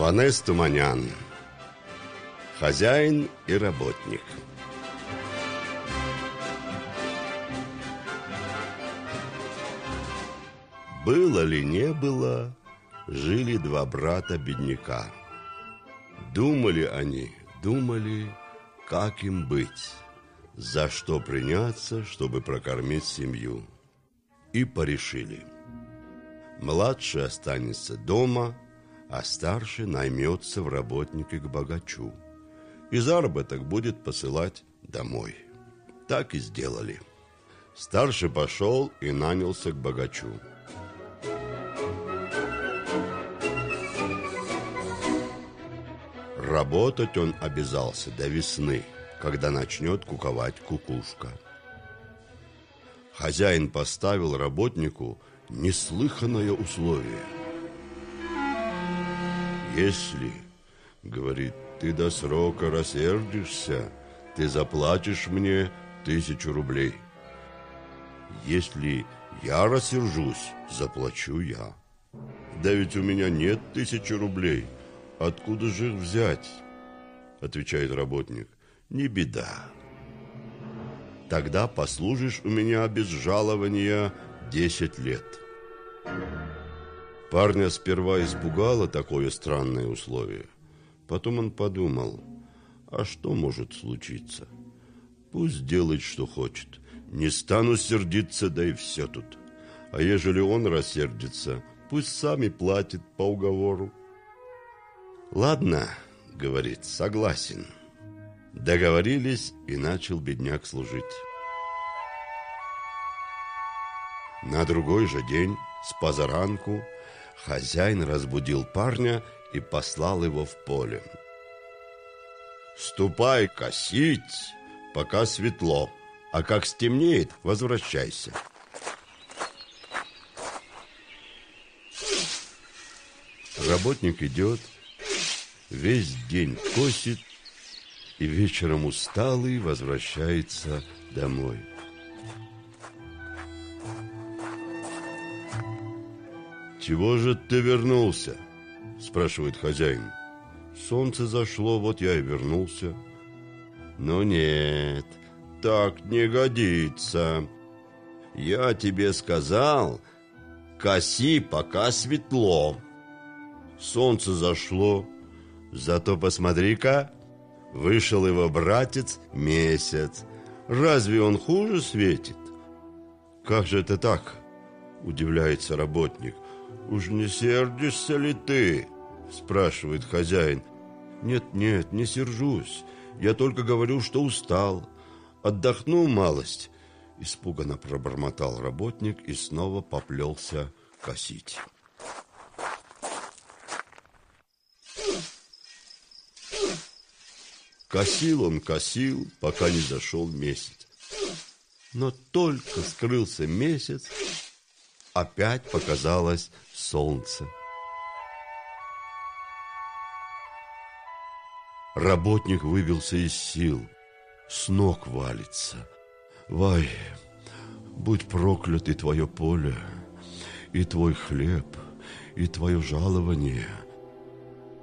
Аванес Туманян Хозяин и работник Было ли не было, жили два брата-бедняка. Думали они, думали, как им быть, за что приняться, чтобы прокормить семью. И порешили. Младший останется дома – а старший наймется в работники к богачу. И заработок будет посылать домой. Так и сделали. Старший пошел и нанялся к богачу. Работать он обязался до весны, когда начнет куковать кукушка. Хозяин поставил работнику неслыханное условие – если, говорит, ты до срока рассердишься, ты заплатишь мне тысячу рублей. Если я рассержусь, заплачу я. Да ведь у меня нет тысячи рублей. Откуда же их взять? Отвечает работник. Не беда. Тогда послужишь у меня без жалования десять лет. Парня сперва испугало такое странное условие. Потом он подумал, а что может случиться? Пусть делает, что хочет. Не стану сердиться, да и все тут. А ежели он рассердится, пусть сами платит по уговору. Ладно, говорит, согласен. Договорились, и начал бедняк служить. На другой же день, с позаранку, Хозяин разбудил парня и послал его в поле. «Ступай косить, пока светло, а как стемнеет, возвращайся». Работник идет, весь день косит, и вечером усталый возвращается домой. «Чего же ты вернулся?» Спрашивает хозяин. «Солнце зашло, вот я и вернулся». «Ну нет, так не годится. Я тебе сказал, коси, пока светло. Солнце зашло, зато посмотри-ка, вышел его братец месяц. Разве он хуже светит?» «Как же это так?» – удивляется работник – «Уж не сердишься ли ты?» – спрашивает хозяин. «Нет, нет, не сержусь. Я только говорю, что устал. Отдохну малость». Испуганно пробормотал работник и снова поплелся косить. Косил он, косил, пока не зашел месяц. Но только скрылся месяц, опять показалось солнце. Работник выбился из сил, с ног валится. Вай, будь проклят и твое поле, и твой хлеб, и твое жалование.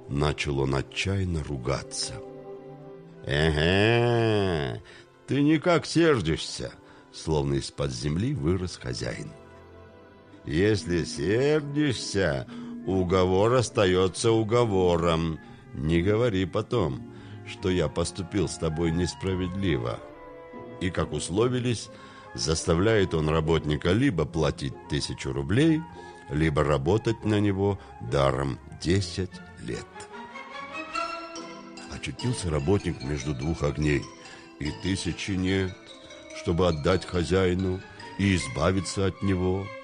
Начал он отчаянно ругаться. Эге, ты никак сердишься, словно из-под земли вырос хозяин. Если сердишься, уговор остается уговором. Не говори потом, что я поступил с тобой несправедливо. И, как условились, заставляет он работника либо платить тысячу рублей, либо работать на него даром 10 лет. Очутился работник между двух огней, и тысячи нет, чтобы отдать хозяину и избавиться от него –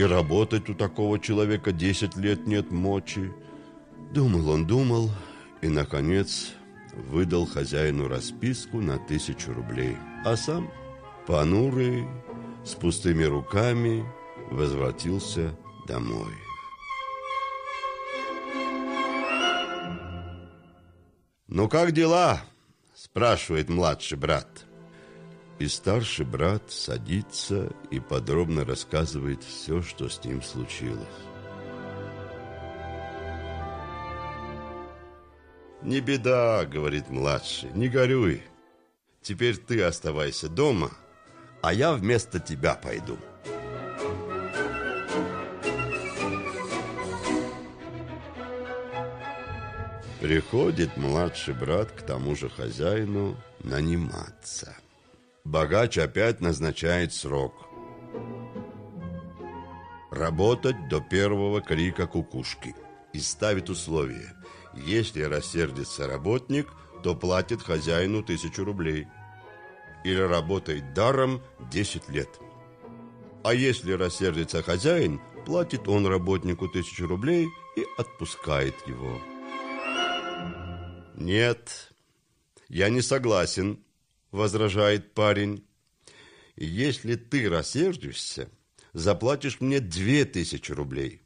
и работать у такого человека десять лет нет мочи. Думал он, думал, и, наконец, выдал хозяину расписку на тысячу рублей. А сам, понурый, с пустыми руками, возвратился домой. «Ну как дела?» – спрашивает младший брат – и старший брат садится и подробно рассказывает все, что с ним случилось. «Не беда», — говорит младший, — «не горюй. Теперь ты оставайся дома, а я вместо тебя пойду». Приходит младший брат к тому же хозяину наниматься. Богач опять назначает срок. Работать до первого крика кукушки. И ставит условие. Если рассердится работник, то платит хозяину тысячу рублей. Или работает даром 10 лет. А если рассердится хозяин, платит он работнику тысячу рублей и отпускает его. «Нет, я не согласен», — возражает парень. «Если ты рассердишься, заплатишь мне две тысячи рублей.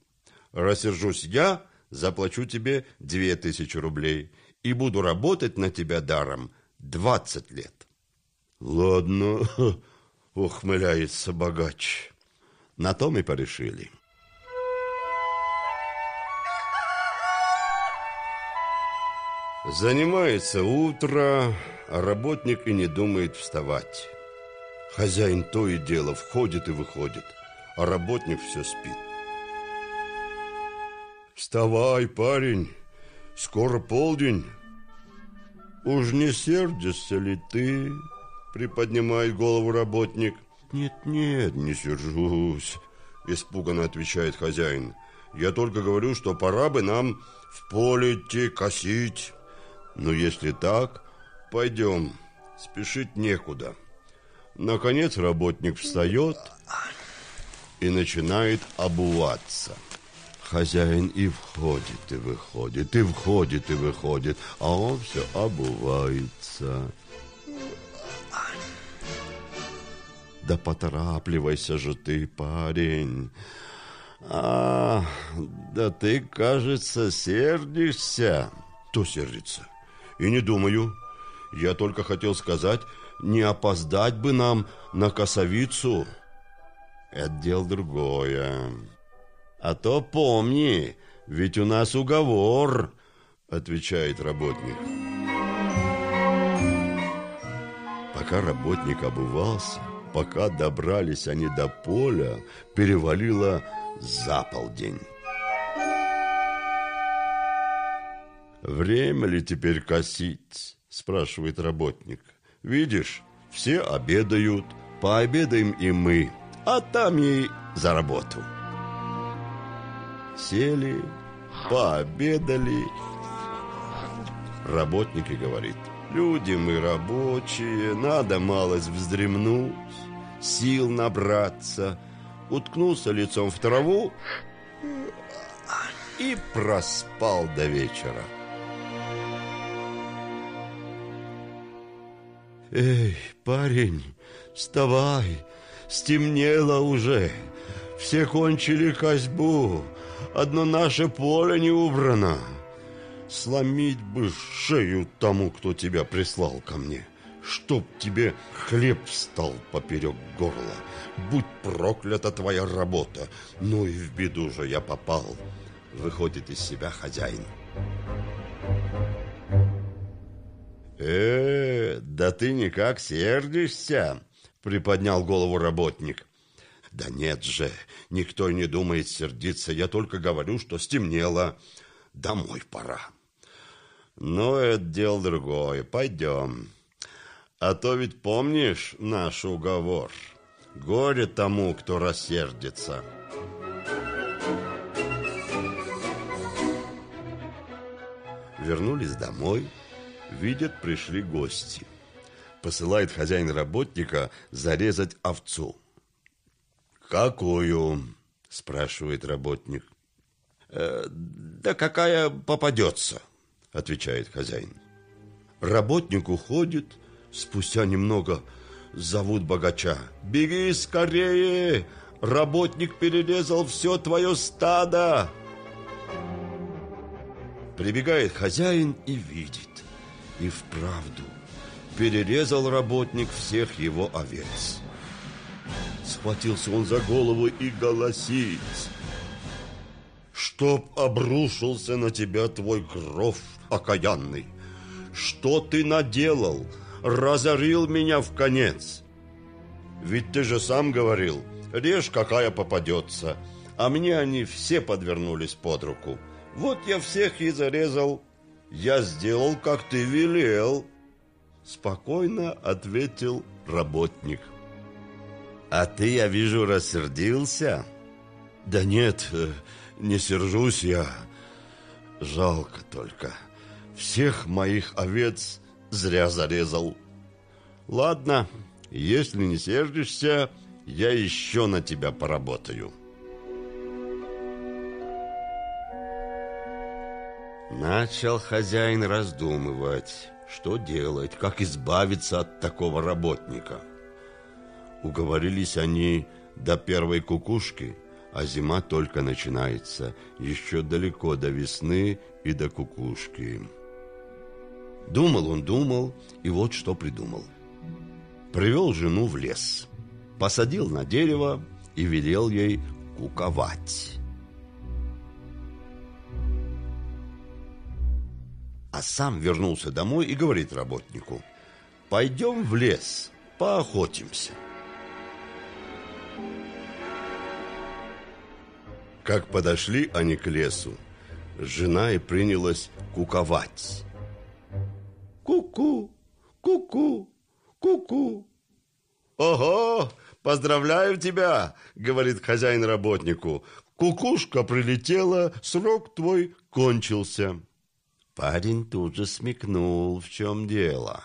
Рассержусь я, заплачу тебе две тысячи рублей и буду работать на тебя даром двадцать лет». «Ладно», — ухмыляется богач. На том и порешили. Занимается утро, а работник и не думает вставать. Хозяин то и дело входит и выходит, а работник все спит. «Вставай, парень, скоро полдень». «Уж не сердишься ли ты?» Приподнимает голову работник. «Нет-нет, не сержусь», испуганно отвечает хозяин. «Я только говорю, что пора бы нам в поле идти косить». Но если так, пойдем, спешить некуда. Наконец работник встает и начинает обуваться. Хозяин и входит, и выходит, и входит, и выходит, а он все обувается. Да поторапливайся же ты, парень. А, да ты, кажется, сердишься. Кто сердится? И не думаю. Я только хотел сказать, не опоздать бы нам на косовицу. Это дело другое. А то помни, ведь у нас уговор, отвечает работник. Пока работник обувался, пока добрались они до поля, перевалило за полдень. «Время ли теперь косить?» – спрашивает работник. «Видишь, все обедают, пообедаем и мы, а там и за работу». Сели, пообедали. Работник и говорит, люди мы рабочие, надо малость вздремнуть, сил набраться. Уткнулся лицом в траву и проспал до вечера. «Эй, парень, вставай, стемнело уже, все кончили козьбу, одно наше поле не убрано. Сломить бы шею тому, кто тебя прислал ко мне, чтоб тебе хлеб встал поперек горла. Будь проклята твоя работа, ну и в беду же я попал». Выходит из себя хозяин. «Э, да ты никак сердишься!» — приподнял голову работник. «Да нет же, никто не думает сердиться, я только говорю, что стемнело. Домой пора». «Ну, это дело другое, пойдем. А то ведь помнишь наш уговор? Горе тому, кто рассердится». Вернулись домой Видят, пришли гости. Посылает хозяин работника зарезать овцу. «Какую?» – спрашивает работник. «Э, «Да какая попадется», – отвечает хозяин. Работник уходит, спустя немного зовут богача. «Беги скорее! Работник перерезал все твое стадо!» Прибегает хозяин и видит – и вправду перерезал работник всех его овец. Схватился он за голову и голосит. Чтоб обрушился на тебя твой кров, окаянный? Что ты наделал? Разорил меня в конец. Ведь ты же сам говорил, режь, какая попадется. А мне они все подвернулись под руку. Вот я всех и зарезал. Я сделал, как ты велел. Спокойно ответил работник. А ты, я вижу, рассердился? Да нет, э, не сержусь я. Жалко только. Всех моих овец зря зарезал. Ладно, если не сердишься, я еще на тебя поработаю. Начал хозяин раздумывать, что делать, как избавиться от такого работника. Уговорились они до первой кукушки, а зима только начинается, еще далеко до весны и до кукушки. Думал он, думал, и вот что придумал. Привел жену в лес, посадил на дерево и велел ей куковать. А сам вернулся домой и говорит работнику, «Пойдем в лес, поохотимся». Как подошли они к лесу, жена и принялась куковать. Ку-ку, ку-ку, ку-ку. Ого, поздравляю тебя, говорит хозяин работнику. Кукушка прилетела, срок твой кончился. Парень тут же смекнул, в чем дело.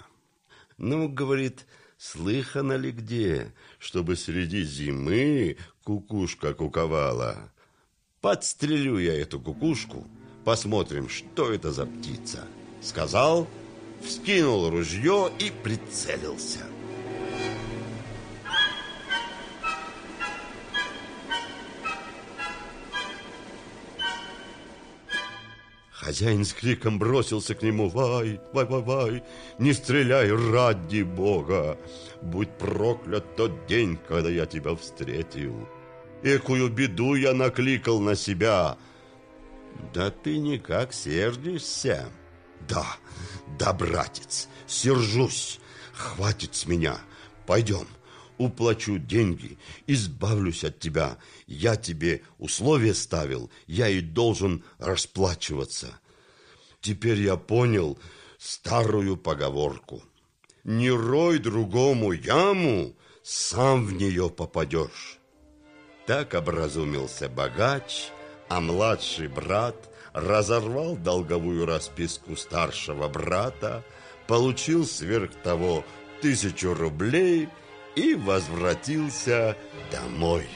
Ну, говорит, слыхано ли где, чтобы среди зимы кукушка куковала? Подстрелю я эту кукушку, посмотрим, что это за птица. Сказал, вскинул ружье и прицелился. Хозяин с криком бросился к нему. «Вай, вай, вай, вай, не стреляй ради Бога! Будь проклят тот день, когда я тебя встретил! Экую беду я накликал на себя!» «Да ты никак сердишься!» Да, да, братец, сержусь. Хватит с меня. Пойдем, уплачу деньги, избавлюсь от тебя. Я тебе условия ставил, я и должен расплачиваться. Теперь я понял старую поговорку. Не рой другому яму, сам в нее попадешь. Так образумился богач, а младший брат разорвал долговую расписку старшего брата, получил сверх того тысячу рублей и возвратился домой.